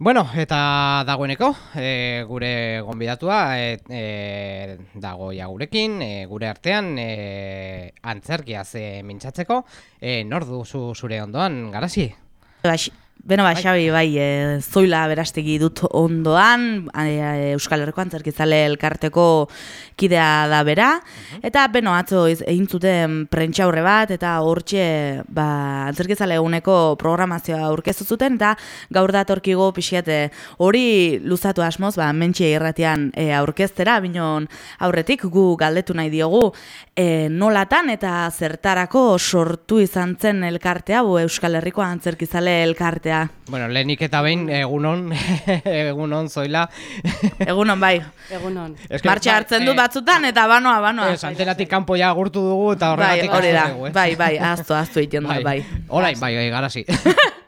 Bueno, eta dagoeneko, e, gure gonbidatua e, e, dago ja gurekin, e, gure artean e, antzerkia ze mintzatzeko, e, nor duzu zure ondoan, garazi? Baix, Beno, ba, bai. Xabi, bai, e, zoila berastegi dut ondoan, e, Euskal Herriko antzerkizale elkarteko kidea da bera, eta beno, atzo egin zuten prentxa horre bat, eta hortxe ba, antzerkizale eguneko programazioa aurkeztu zuten, eta gaur datorkigo pixiate hori luzatu asmoz, ba, mentxe irratian e, aurkeztera, binon aurretik gu galdetu nahi diogu, e, nolatan eta zertarako sortu izan zen elkartea, bu Euskal Herriko antzerkizale elkartea Bueno, lehenik eta behin, egunon, egunon, zoila. egunon, bai. Egunon. Martxe hartzen du eh, batzutan, eta banoa, banoa. Ez, antelatik kanpo ja gurtu dugu, eta horregatik bai, da. Dugu, eh? Bai, bai, aztu, aztu iten bai. bai. Horain, bai, bai, garazi.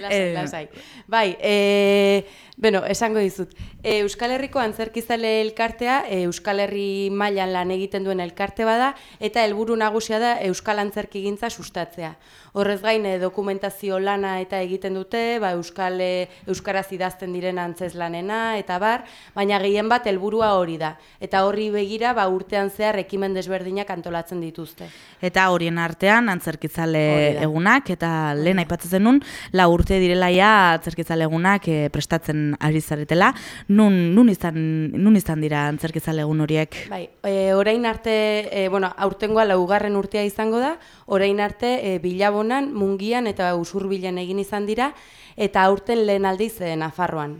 lasai, lasai. Bai, eh... Beno, esango dizut. E, Euskal Herriko antzerkizale elkartea, e, Euskal Herri mailan lan egiten duen elkarte bada, eta helburu nagusia da Euskal Antzerkigintza sustatzea. Horrez gain e, dokumentazio lana eta egiten dute, ba, Euskal e, Euskaraz idazten diren antzez lanena, eta bar, baina gehien bat helburua hori da. Eta horri begira, ba, urtean zehar ekimen desberdinak antolatzen dituzte. Eta horien artean, antzerkizale egunak, eta lehen aipatzen zenun, la urte direlaia antzerkizale egunak e, prestatzen ari zaretela, nun, nun, izan, nun izan dira antzerkizale egun horiek? Bai, e, orain arte, e, bueno, aurtengoa laugarren urtea izango da, orain arte e, bilabonan, mungian eta usurbilen egin izan dira, eta aurten lehen aldiz e, Nafarroan.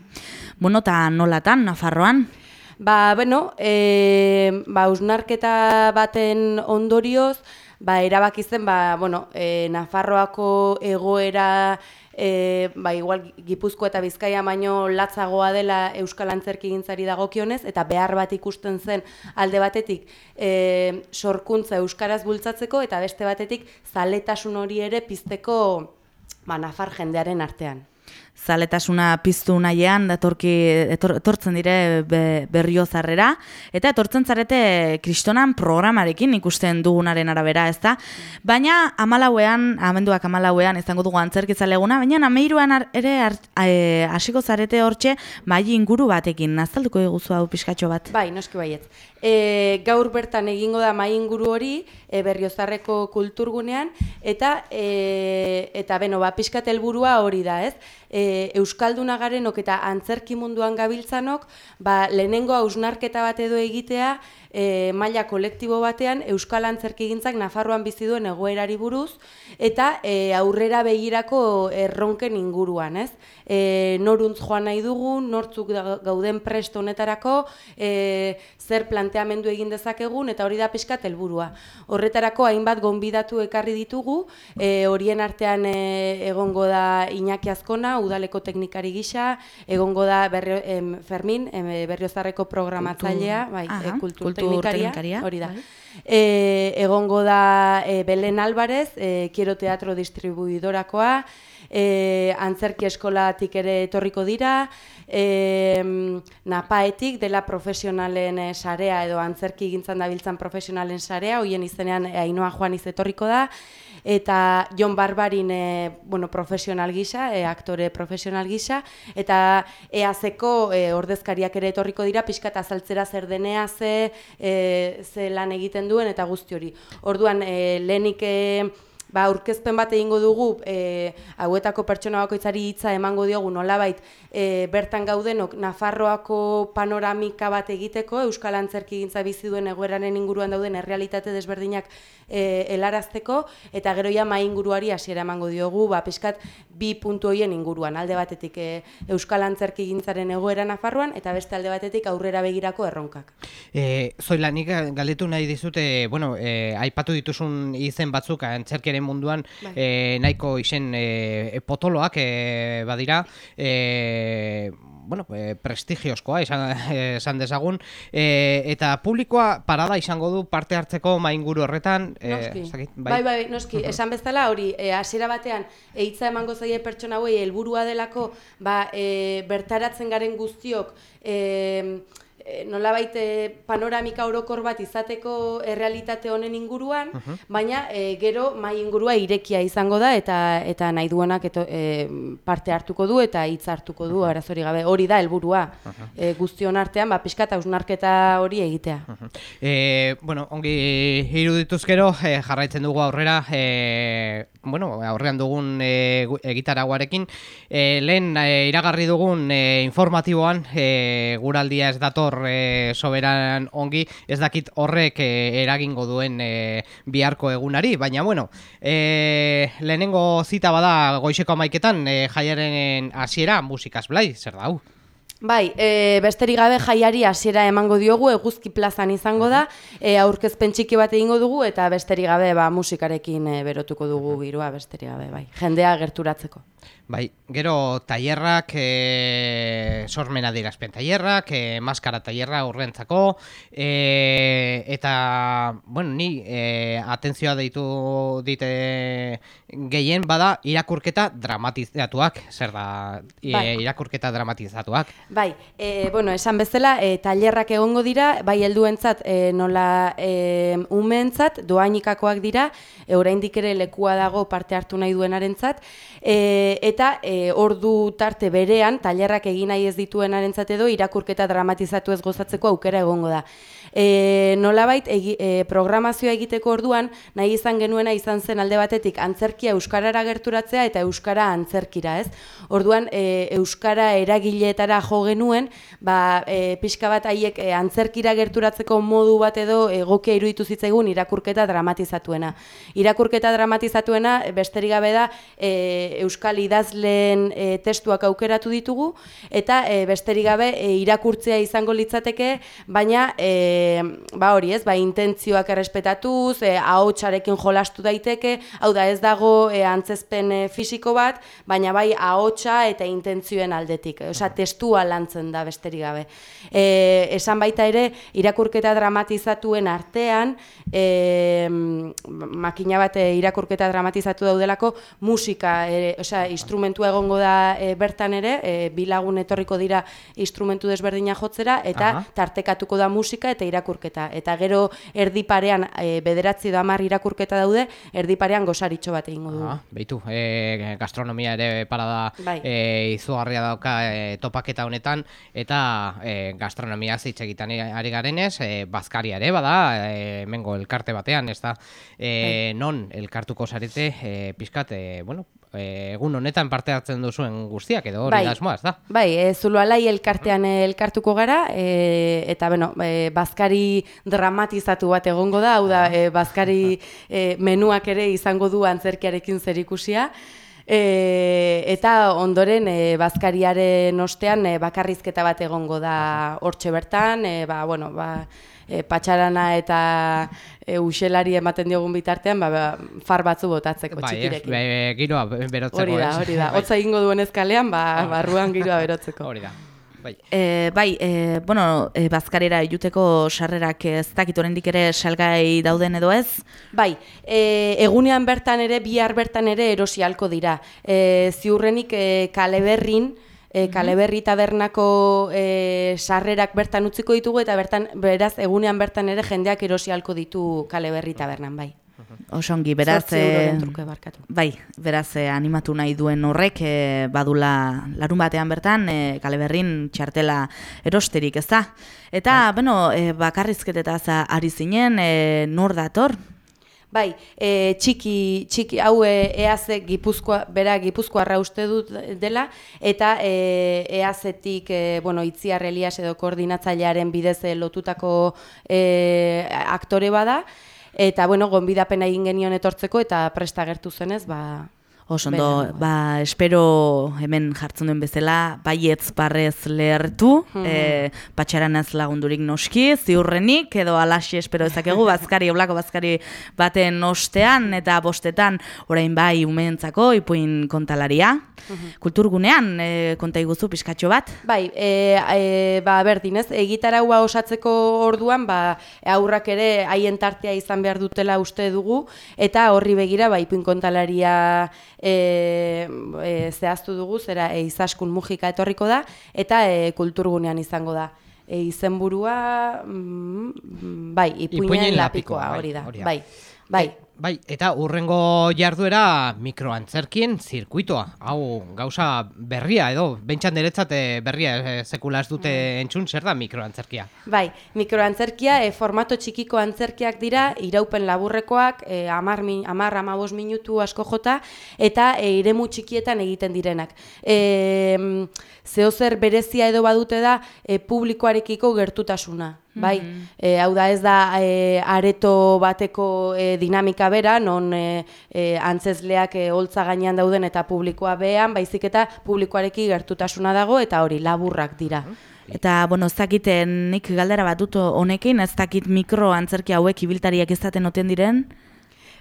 Bueno, eta nolatan Nafarroan? Ba, bueno, e, ba, usnarketa baten ondorioz, ba, erabakizen, ba, bueno, e, Nafarroako egoera e, ba, igual Gipuzko eta Bizkaia baino latzagoa dela Euskal Antzerkigintzari dagokionez eta behar bat ikusten zen alde batetik e, sorkuntza Euskaraz bultzatzeko eta beste batetik zaletasun hori ere pizteko ba, Nafar jendearen artean zaletasuna piztu nahian datorki etortzen dire be, berriozarrera eta etortzen zarete kristonan programarekin ikusten dugunaren arabera, ez da? Baina amalauean, amenduak amalauean izango dugu antzerkizaleguna, baina ameiruan ere e, hasiko zarete hortxe mai inguru batekin, nazalduko eguzu hau pixkatxo bat? Bai, noski baiet. E, gaur bertan egingo da mai inguru hori e, berriozarreko kulturgunean eta e, eta beno, ba, pixkat helburua hori da, ez? E, Euskalduna garenok eta antzerki munduan gabiltzanok, ba, lehenengo hausnarketa bat edo egitea, e, maila kolektibo batean Euskal Antzerkigintzak Nafarroan bizi duen egoerari buruz eta e, aurrera begirako erronken inguruan, ez? E, noruntz joan nahi dugu, nortzuk gauden prest honetarako, e, zer planteamendu egin dezakegun eta hori da pixkat helburua. Horretarako hainbat gonbidatu ekarri ditugu, e, horien artean e, egongo da Iñaki Azkona, udaleko teknikari gisa, egongo da berri, em, Fermin, em, berriozarreko programatzailea, bai, e, kultur, teknikaria, hori da. Bai. E, egongo da e, Belen Alvarez, e, Kiero Teatro Distribuidorakoa, e, antzerki eskolatik ere etorriko dira, e, napaetik dela profesionalen sarea edo antzerki gintzan dabiltzan profesionalen sarea, hoien izenean Ainoa Juan etorriko da, eta Jon Barbarin e, bueno, profesional gisa, e, aktore profesional gisa, eta eazeko e, ordezkariak ere etorriko dira, pixka eta azaltzera zer denea ze, e, ze lan egiten duen, eta guzti hori. Orduan, e, lehenik... E, ba, aurkezpen bat egingo dugu e, hauetako pertsona bakoitzari hitza emango diogu nolabait e, bertan gaudenok Nafarroako panoramika bat egiteko Euskal Antzerkigintza bizi duen egoeraren inguruan dauden errealitate desberdinak e, helarazteko eta gero ja mai inguruari hasiera emango diogu ba pizkat bi puntu hoien inguruan alde batetik e, Euskal Antzerkigintzaren egoera Nafarroan eta beste alde batetik aurrera begirako erronkak. Eh, Zoilanik galdetu nahi dizute, bueno, eh, aipatu dituzun izen batzuk antzerkiaren munduan e, nahiko izen e, potoloak e, badira e, bueno, e, prestigiozkoa izan, esan dezagun. E, eta publikoa parada izango du parte hartzeko mainguru horretan e, bai. bai. bai noski. Esan bezala hori hasiera batean eitza emango zaie pertsona hauei helburua delako ba, e, bertaratzen garen guztiok e, e, nolabait e, panoramika orokor bat izateko errealitate honen inguruan, baina e, gero mai ingurua irekia izango da eta eta nahi duenak eto, e, parte hartuko du eta hitz hartuko du arazori gabe. Hori da helburua. E, guztion artean ba pixka eta usnarketa hori egitea. E, bueno, ongi irudituz gero e, jarraitzen dugu aurrera e, bueno, aurrean dugun e, egitaraguarekin e, lehen e, iragarri dugun e, informatiboan e, guraldia ez dator e, soberan ongi ez dakit horrek e, eragingo duen e, biharko egunari baina bueno e, lehenengo zita bada goizeko amaiketan e, jaiaren hasiera musikaz blai zer da Bai, e, besterik gabe jaiari hasiera emango diogu eguzki plazan izango da, e, aurkezpen txiki bat egingo dugu eta besterik gabe ba, musikarekin e, berotuko dugu birua besterik gabe, bai. Jendea gerturatzeko. Bai, gero tailerrak, e, sormena dirazpen tailerrak, e, maskara tailerra urrentzako, e, eta, bueno, ni e, atentzioa deitu dite gehien bada irakurketa dramatizatuak, zer da, e, bai. irakurketa dramatizatuak. Bai, e, bueno, esan bezala, e, tailerrak egongo dira, bai helduentzat e, nola e, umentzat, doainikakoak dira, e, oraindik ere lekua dago parte hartu nahi duenarentzat, e, eta eta e, ordu tarte berean, tailerrak egin nahi ez dituenarentzat edo irakurketa dramatizatu ez gozatzeko aukera egongo da e, nolabait e, programazioa egiteko orduan nahi izan genuena izan zen alde batetik antzerkia euskarara gerturatzea eta euskara antzerkira, ez? Orduan e, euskara eragileetara jo genuen, ba e, pixka bat haiek e, antzerkira gerturatzeko modu bat edo egokia iruditu zitzaigun irakurketa dramatizatuena. Irakurketa dramatizatuena besterik gabe da e, euskal idazleen e, testuak aukeratu ditugu eta e, besterik gabe e, irakurtzea izango litzateke, baina e, ba hori ez, ba intentzioak errespetatuz, e, ahotsarekin jolastu daiteke, hau da ez dago e, antzezpen e, fisiko bat, baina bai ahotsa eta intentzioen aldetik, osea testua lantzen da besterik gabe. E, esan baita ere, irakurketa dramatizatuen artean, e, makina bat e, irakurketa dramatizatu daudelako, musika, e, osea instrumentua egongo da e, bertan ere, e, bilagun etorriko dira instrumentu desberdina jotzera, eta tartekatuko da musika, eta irakurketa. Eta gero erdiparean e, bederatzi da hamar irakurketa daude, erdiparean gozaritxo bat egingo du. Ah, beitu, e, gastronomia ere parada bai. e, izugarria dauka e, topaketa honetan, eta e, gastronomia zitze egiten ari garenez, e, bazkaria ere bada, e, mengo elkarte batean, ez da, e, bai. non elkartuko zarete, e, pizkat, e, bueno, egun honetan parte hartzen duzuen guztiak edo hori bai, asmoa, ez da? Bai, e, zulualai elkartean elkartuko gara, e, eta bueno, e, bazkari dramatizatu bat egongo da, hau da, e, bazkari e, menuak ere izango du antzerkiarekin zer ikusia, E, eta ondoren e, bazkariaren ostean e, bakarrizketa bat egongo da hortxe bertan, e, ba, bueno, ba, e, patxarana eta e, uxelari ematen diogun bitartean, ba, ba, far batzu botatzeko bai, txikirekin. Bai, e, giroa berotzeko. Hori da, hori da. Hotza egingo duen ezkalean, ba, barruan giroa berotzeko. Hori da. Bai, e, bai e, bueno, e, bazkarera juteko sarrerak ez dakit oraindik ere salgai dauden edo ez? Bai, e, egunean bertan ere, bihar bertan ere erosi halko dira. E, ziurrenik e, kaleberrin, e, kaleberri tabernako e, sarrerak bertan utziko ditugu eta bertan beraz egunean bertan ere jendeak erosi halko ditu kaleberri tabernan bai. Osongi, beraz, e, bai, beraz, e, animatu nahi duen horrek, e, badula larun batean bertan, e, kaleberrin txartela erosterik, ez da? Eta, bai. bueno, e, bakarrizketetaz ari zinen, e, nor dator, Bai, e, txiki, txiki, hau e, eaze gipuzkoa, bera gipuzkoa uste dut dela, eta e, eazetik, e, bueno, itziar Elias edo koordinatzailearen bidez e, lotutako e, aktore bada, eta, bueno, gonbidapena egin genion etortzeko, eta presta gertu zenez, ba, Osondo, ba, espero hemen jartzen duen bezala, baietz barrez lehertu, hmm. e, patxaran ez lagundurik noski, ziurrenik, edo alaxi espero ezakegu, bazkari, oblako bazkari baten ostean, eta bostetan, orain bai umentzako, ipuin kontalaria. Hmm. Kulturgunean, e, konta iguzu, pixkatxo bat? Bai, e, e, ba, berdin ez, egitaraua osatzeko orduan, ba, aurrak ere haien tartea izan behar dutela uste dugu, eta horri begira, ba, ipuin kontalaria e, e, zehaztu dugu, zera e, izaskun mugika etorriko da, eta e, kulturgunean izango da. e, izenburua, mm, bai, ipuinen lapikoa, hori da, bai. Bai. E, bai, eta urrengo jarduera mikroantzerkien zirkuitoa. Hau, gauza berria edo, bentsan deretzat eh, berria e, sekula ez dute bai. entzun, zer da mikroantzerkia? Bai, mikroantzerkia e, formato txikiko antzerkiak dira, iraupen laburrekoak, e, amar, min, amar amabos minutu asko jota, eta e, iremu txikietan egiten direnak. E, zehozer berezia edo badute da, e, publikoarekiko gertutasuna bai, e, hau da ez da e, areto bateko e, dinamika bera, non e, e, antzezleak e, holtza gainean dauden eta publikoa behan, baizik eta publikoareki gertutasuna dago eta hori laburrak dira. Eta, bueno, ez dakiten nik galdera bat dut honekin, ez dakit mikro antzerki hauek ibiltariak izaten oten diren?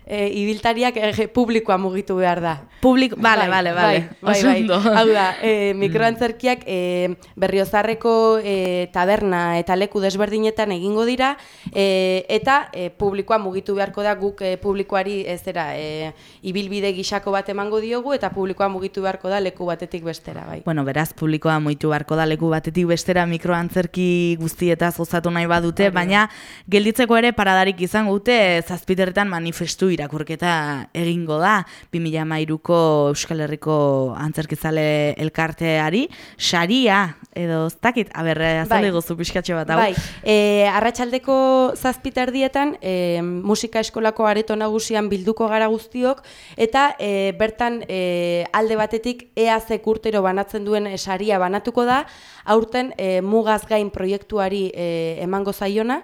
E, ibiltariak e, publikoa mugitu behar da. Publik, bale, bale, bale. Bai, bai, bai. Hau da, e, mikroantzerkiak e, berriozarreko e, taberna eta leku desberdinetan egingo dira, e, eta e, publikoa mugitu beharko da guk e, publikoari ez dira, e, ibilbide gixako bat emango diogu, eta publikoa mugitu beharko da leku batetik bestera, bai. Bueno, beraz, publikoa mugitu beharko da leku batetik bestera mikroantzerki guztietaz gozatu nahi badute, baina gelditzeko ere paradarik izango dute zazpiterretan manifestu irakurketa egingo da 2013ko Euskal Herriko antzerkizale elkarteari. Saria edo ez dakit aber azaldu bai. gozu pizkatxo bat hau. Bai. E, arratsaldeko 7 erdietan e, musika eskolako areto nagusian bilduko gara guztiok eta e, bertan e, alde batetik EAZ urtero banatzen duen saria banatuko da. Aurten e, mugaz gain proiektuari e, emango zaiona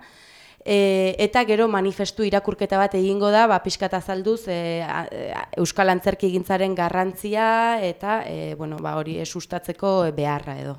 E, eta gero manifestu irakurketa bat egingo da, ba, pixkat azalduz e, Euskal Antzerki egintzaren garrantzia eta e, bueno, ba, hori sustatzeko beharra edo.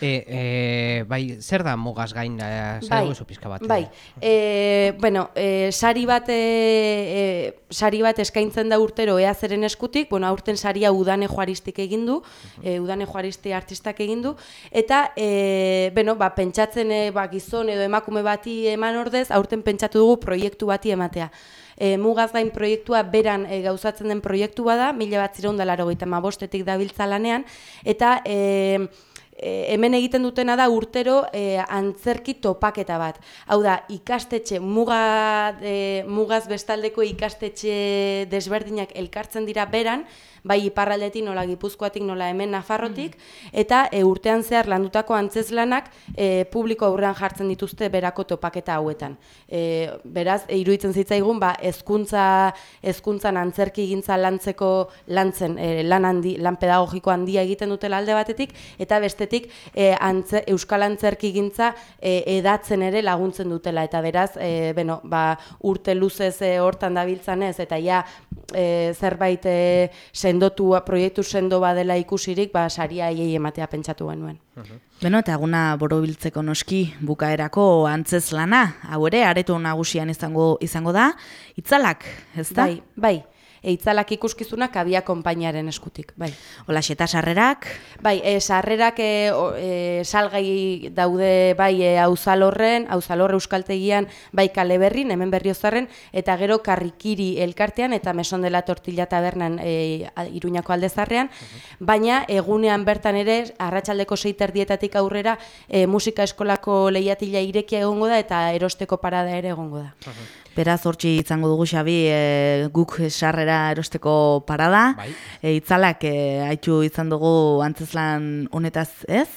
E, e, bai, zer da mugaz gain, e, bai, pizka bat? Bai, e, bueno, e, sari, bat, e, sari bat eskaintzen da urtero ea zeren eskutik, bueno, aurten saria udane joaristik egindu, e, udane joaristi artistak egindu, eta, e, bueno, ba, pentsatzen e, ba, gizon edo emakume bati eman ordez, aurten pentsatu dugu proiektu bati ematea. E, mugaz gain proiektua beran e, gauzatzen den proiektu bada, mila bat ziraundalaro gaita mabostetik dabiltza lanean, eta e, e, hemen egiten dutena da urtero e, antzerki topaketa bat. Hau da, ikastetxe, muga, e, mugaz bestaldeko ikastetxe desberdinak elkartzen dira beran, bai iparraldetik nola gipuzkoatik nola hemen nafarrotik, mm. eta e, urtean zehar landutako antzeslanak e, publiko aurrean jartzen dituzte berako topaketa hauetan. E, beraz, e, iruditzen zitzaigun, ba, ezkuntza, ezkuntzan antzerki gintza lantzeko lantzen, e, lan, handi, lan pedagogiko handia egiten dutela alde batetik, eta bestetik e, antze, euskal antzerki gintza e, edatzen ere laguntzen dutela, eta beraz, e, beno, ba, urte luzez e, hortan dabiltzan ez, eta ja, e, zerbait e, sendotu proiektu sendo badela ikusirik, ba saria hiei ematea pentsatu genuen. Beno, eta aguna borobiltzeko noski bukaerako antzez lana, hau ere, aretu nagusian izango izango da, itzalak, ez da? Bai, bai eitzalak ikuskizunak abia konpainaren eskutik, bai. Ola, eta sarrerak? Bai, e, sarrerak e, e, salgai daude bai e, auzalorren, auzalorre euskaltegian bai kale berrin, hemen berriozarren, eta gero karrikiri elkartean, eta meson dela tortilla tabernan e, iruñako aldezarrean, baina egunean bertan ere, arratsaldeko seiter dietatik aurrera, e, musika eskolako lehiatila irekia egongo da, eta erosteko parada ere egongo da. Beraz, hortzi izango dugu xabi e, guk sarrera erosteko parada. Bai. E, itzalak e, haitu izan dugu antzeslan honetaz ez.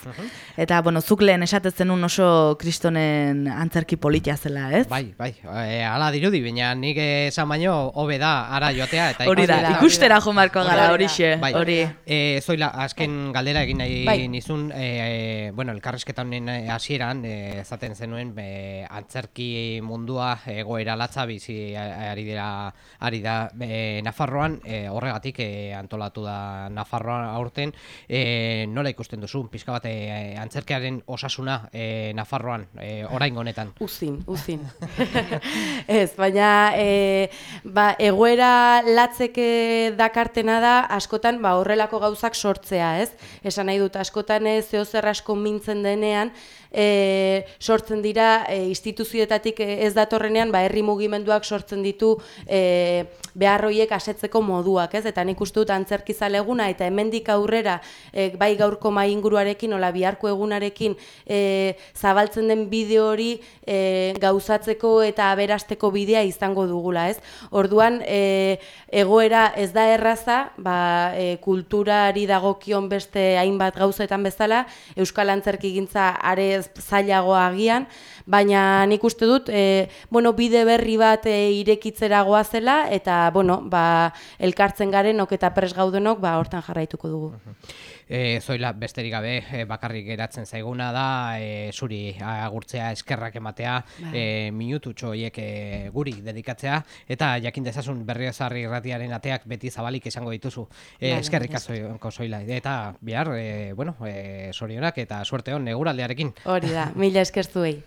Eta, bueno, zuk lehen esatez zenun oso kristonen antzerki politia zela, ez? Bai, bai. E, ala dirudi, baina nik esan baino hobe da ara jotea. Eta hori da, ikustera jo marko gara hori xe. Bai. Hori. E, zoila, azken galdera egin nahi bai. nizun, e, bueno, elkarrezketa honen hasieran, e, ezaten zenuen, e, antzerki mundua egoera latza bizi ari dira ari da e, Nafarroan e, horregatik e, antolatu da Nafarroan aurten. E, nola ikusten duzu pizka bat e, antzerkearen osasuna e, Nafarroan e, orain honetan? Uzin uzin. Ez baina e, ba, egoera latzeke dakartena da askotan ba horrelako gauzak sortzea ez? Esan nahi dut askotan ez zeo zer asko mintzen denean e, sortzen dira e, instituzioetatik ez datorrenean ba herri mugimenduak sortzen ditu e, beharroiek asetzeko moduak, ez? Eta nik uste dut antzerkizale eguna eta hemendik aurrera e, bai gaurko mai inguruarekin ola biharko egunarekin e, zabaltzen den bideo hori e, gauzatzeko eta aberasteko bidea izango dugula, ez? Orduan e, egoera ez da erraza, ba, e, kulturari dagokion beste hainbat gauzetan bezala, Euskal Antzerkigintza are zailagoa agian, baina nik uste dut e, bueno, bide berri bat e, irekitzera goazela eta bueno, ba, elkartzen garen ok eta pres gaudenok ba, hortan jarraituko dugu. E, zoila besterik gabe e, bakarrik geratzen zaiguna da e, zuri agurtzea eskerrak ematea e, minutu txoiek e, guri dedikatzea eta jakin dezasun berriozarri irratiaren ateak beti zabalik izango dituzu. E, eskerrik azoiko zoila. Eta bihar e, bueno, e, sorionak eta suerte hon neguraldearekin hori da, mila eskertuei